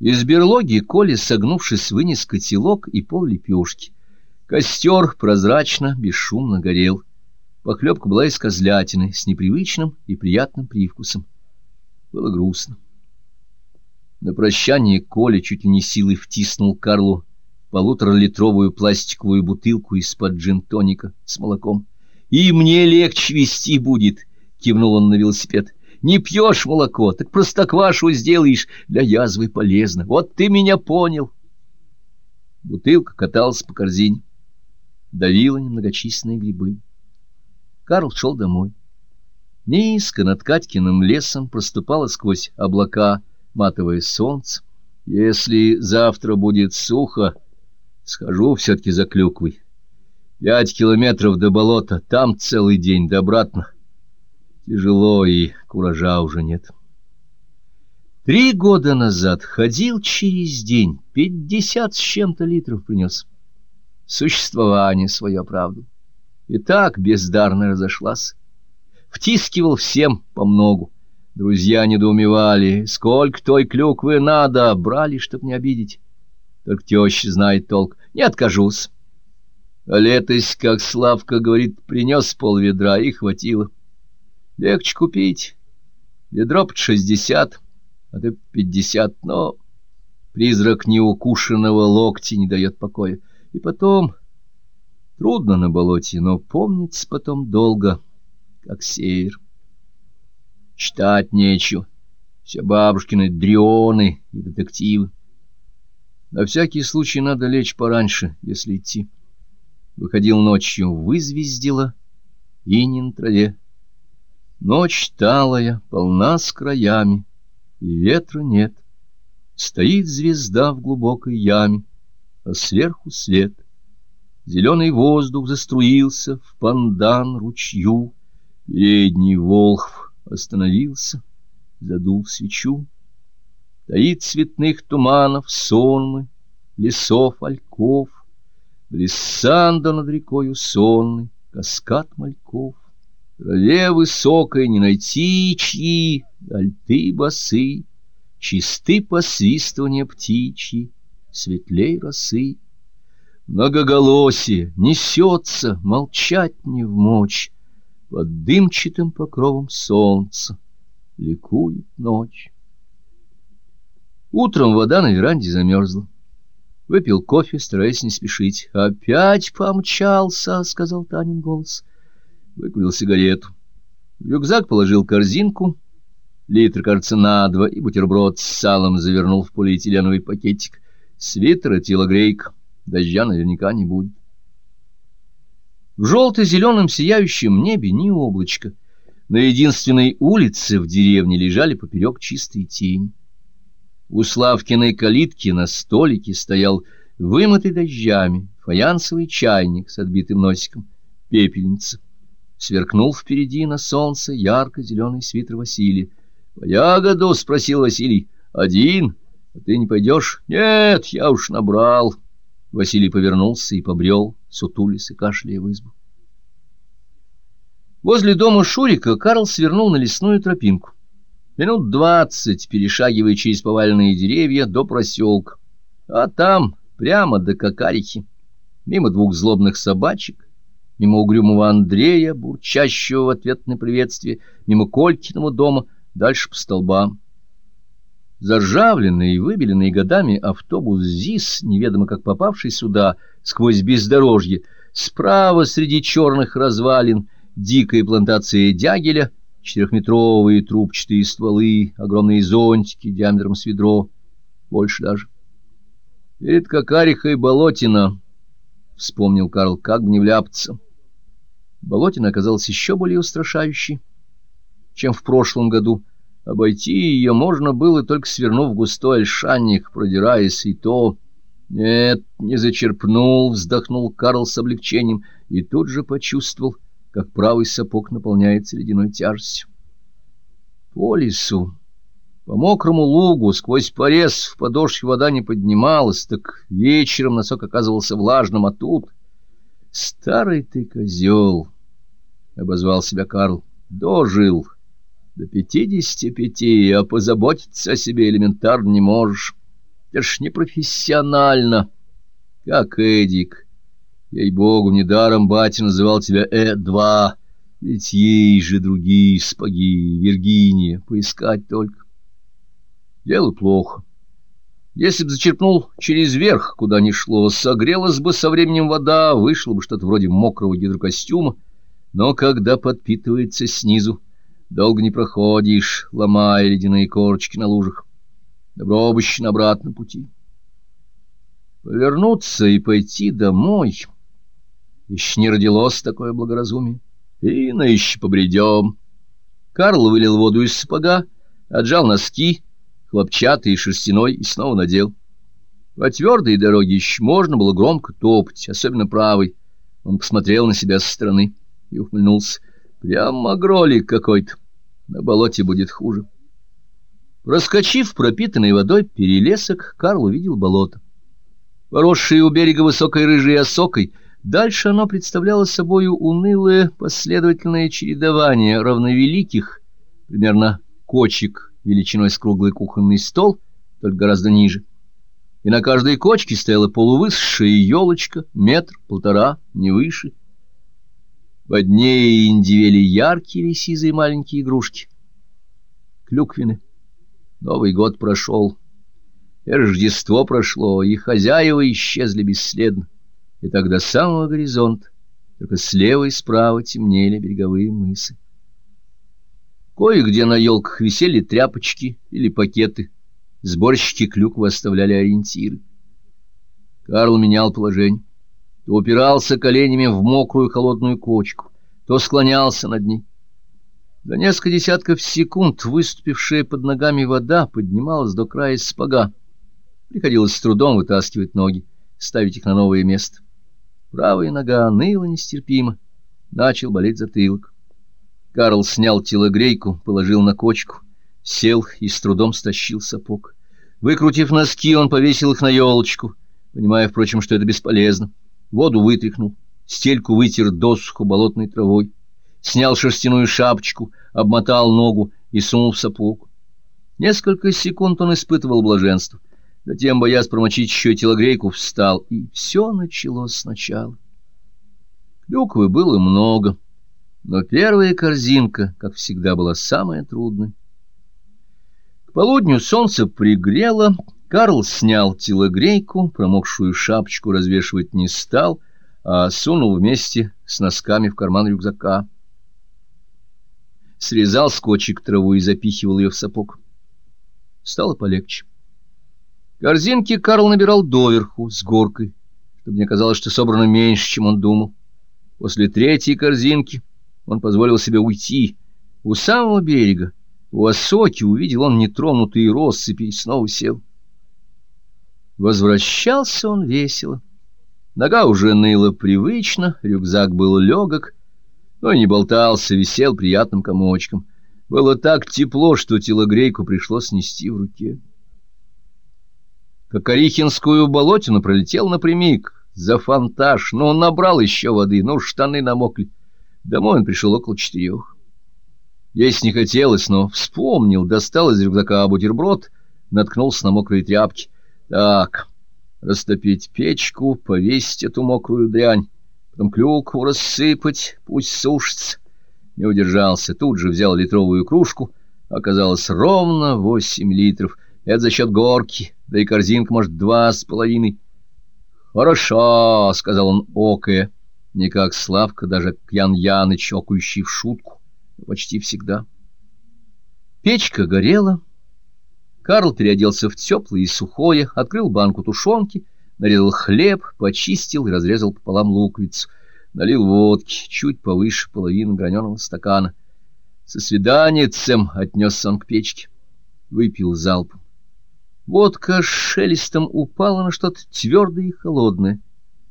Из берлоги Коля, согнувшись, вынес котелок и пол лепешки. Костер прозрачно, бесшумно горел. Похлебка была из козлятины, с непривычным и приятным привкусом. Было грустно. На прощание Коля чуть ли не силой втиснул Карлу полуторалитровую пластиковую бутылку из-под джин-тоника с молоком. «И мне легче вести будет», — кивнул он на велосипед. «Не пьешь молоко, так простоквашу сделаешь, для язвы полезно. Вот ты меня понял». Бутылка каталась по корзине, давила немногочисленные грибы. Карл шел домой. Низко над Катькиным лесом проступало сквозь облака матовое солнце. Если завтра будет сухо, схожу все-таки за клюквой. Пять километров до болота, там целый день, да обратно. Тяжело, и куража уже нет. Три года назад ходил через день, пятьдесят с чем-то литров принес. Существование свое правду. И так бездарно разошлась. Втискивал всем по многу. Друзья недоумевали, сколько той клюквы надо, брали, чтоб не обидеть. Только теща знает толк, не откажусь. А летось, как Славка говорит, принес пол ведра и хватило. Легче купить. Ведро под шестьдесят, а ты пятьдесят, но призрак неукушенного локти не дает покоя. И потом... Трудно на болоте, но помнится потом долго, как север. Читать нечего. Все бабушкины дрионы и детективы. На всякий случай надо лечь пораньше, если идти. Выходил ночью, вызвездила, и не на траве. Ночь талая, полна с краями, и ветра нет. Стоит звезда в глубокой яме, а сверху свет. Зеленый воздух заструился в пандан ручью. Передний волхв остановился, задул свечу. Таит цветных туманов сонмы, лесов альков, Блиссанда над рекою сонный, каскад мальков. Траве высокой не найти чьи, альты басы, Чисты посвистывания птичьи, светлей росы. Многоголосие несется, молчать не в мочь, Под дымчатым покровом солнца ликует ночь. Утром вода на веранде замерзла. Выпил кофе, стараясь не спешить. «Опять помчался!» — сказал Танин голос. Выкурил сигарету. В рюкзак положил корзинку, литр, кажется, на два, и бутерброд с салом завернул в полиэтиленовый пакетик. Свитер и телогрейка. Дождя наверняка не будет. В желто-зеленом сияющем небе ни облачка. На единственной улице в деревне лежали поперек чистые тени. У Славкиной калитки на столике стоял вымытый дождями фаянсовый чайник с отбитым носиком, пепельница. Сверкнул впереди на солнце ярко-зеленый свитер Василия. — По ягоду? — спросил Василий. — Один? А ты не пойдешь? — Нет, я уж набрал. Василий повернулся и побрел, сутулись и кашляя в избу. Возле дома Шурика Карл свернул на лесную тропинку минут двадцать, перешагивая через поваленные деревья до проселка. А там, прямо до Кокарихи, мимо двух злобных собачек, мимо угрюмого Андрея, бурчащего в ответ на приветствие, мимо Колькиного дома, дальше по столбам. Заржавленный и выбеленный годами автобус ЗИС, неведомо как попавший сюда, сквозь бездорожье, справа среди черных развалин, дикая плантация дягеля — четырехметровые трубчатые стволы, огромные зонтики диаметром с ведро, больше даже. Перед Кокарихой болотина, — вспомнил Карл, — как бы не вляпаться. Болотина оказалась еще более устрашающей, чем в прошлом году. Обойти ее можно было, только свернув густой ольшанник, продираясь, и то... Нет, не зачерпнул, вздохнул Карл с облегчением, и тут же почувствовал — как правый сапог наполняется ледяной тяжестью. По лесу, по мокрому лугу, сквозь порез в подошве вода не поднималась, так вечером носок оказывался влажным, а тут... «Старый ты козел!» — обозвал себя Карл. «Дожил до пятидесяти пяти, а позаботиться о себе элементарно не можешь. Это ж непрофессионально. Как Эдик. Ей-богу, недаром батя называл тебя Э-2. Ведь ей же другие спаги, Виргиния, поискать только. Дело плохо. Если б зачерпнул через верх, куда ни шло, согрелась бы со временем вода, вышло бы что-то вроде мокрого гидрокостюма, но когда подпитывается снизу, долго не проходишь, ломая ледяные корочки на лужах. Добро обыщи на обратном пути. Повернуться и пойти домой. Еще не родилось такое благоразумие. И на еще побредем. Карл вылил воду из сапога, отжал носки, хлопчатый и шерстяной, и снова надел. По твердой дороге еще можно было громко топать, особенно правый. Он посмотрел на себя со стороны и ухмыльнулся. Прямо гролик какой-то. На болоте будет хуже. Проскочив пропитанной водой перелесок, Карл увидел болото. Поросшее у берега высокой рыжей осокой, дальше оно представляло собою унылое последовательное чередование равновеликих, примерно кочек величиной с круглый кухонный стол, только гораздо ниже. И на каждой кочке стояла полувысшая елочка, метр, полтора, не выше. Под ней индивели яркие или сизые маленькие игрушки. Клюквины. Новый год прошел. И Рождество прошло, и хозяева исчезли бесследно. И тогда до самого горизонта, только слева и справа темнели береговые мысы. Кое-где на елках висели тряпочки или пакеты. Сборщики клюквы оставляли ориентиры. Карл менял положение. То упирался коленями в мокрую холодную кочку, то склонялся над ней. За несколько десятков секунд выступившая под ногами вода поднималась до края спага. Приходилось с трудом вытаскивать ноги, ставить их на новое место. Правая нога ныла нестерпимо. Начал болеть затылок. Карл снял телогрейку, положил на кочку, сел и с трудом стащил сапог. Выкрутив носки, он повесил их на елочку, понимая, впрочем, что это бесполезно. Воду вытряхнул, стельку вытер досуху болотной травой, снял шерстяную шапочку, обмотал ногу и сунул в сапог. Несколько секунд он испытывал блаженство. Затем, боясь промочить еще телогрейку, встал, и все началось сначала. Клюквы было много. Но первая корзинка, как всегда, была самая трудная. К полудню солнце пригрело, Карл снял телогрейку, промокшую шапочку развешивать не стал, а сунул вместе с носками в карман рюкзака. Срезал скотчик траву и запихивал ее в сапог. Стало полегче. Корзинки Карл набирал доверху, с горкой, чтобы мне казалось, что собрано меньше, чем он думал. После третьей корзинки он позволил себе уйти. У самого берега, у осоки, увидел он нетронутые россыпи и снова сел. Возвращался он весело. Нога уже ныла привычно, рюкзак был легок, но не болтался, висел приятным комочком. Было так тепло, что телогрейку пришлось нести в руке. Кокорихинскую болотину пролетел напрямик, за фонтаж, но он набрал еще воды, но штаны намокли. Домой он пришел около четырех. Есть не хотелось, но вспомнил, достал из рюкзака бутерброд, наткнулся на мокрые тряпки. Так, растопить печку, повесить эту мокрую дрянь, потом клюкву рассыпать, пусть сушится. Не удержался, тут же взял литровую кружку, оказалось ровно восемь литров. Это за счет горки, да и корзинка, может, два с половиной. «Хорошо», — сказал он, окая. Не как Славка, даже Ян Яныч, окающий в шутку, почти всегда. Печка горела. Карл переоделся в теплое и сухое, открыл банку тушенки, нарезал хлеб, почистил и разрезал пополам луковицу, налил водки, чуть повыше половины граненого стакана. Со свиданицем отнесся он к печке, выпил залпом. Водка шелестом упала на что-то твердое и холодное,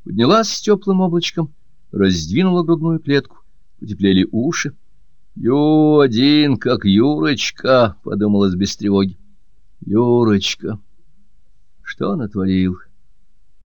поднялась с теплым облачком — раздвинула грудную клетку, потеплели уши. «Ю один, как Юрочка», — подумалось без тревоги. «Юрочка, что натворил?»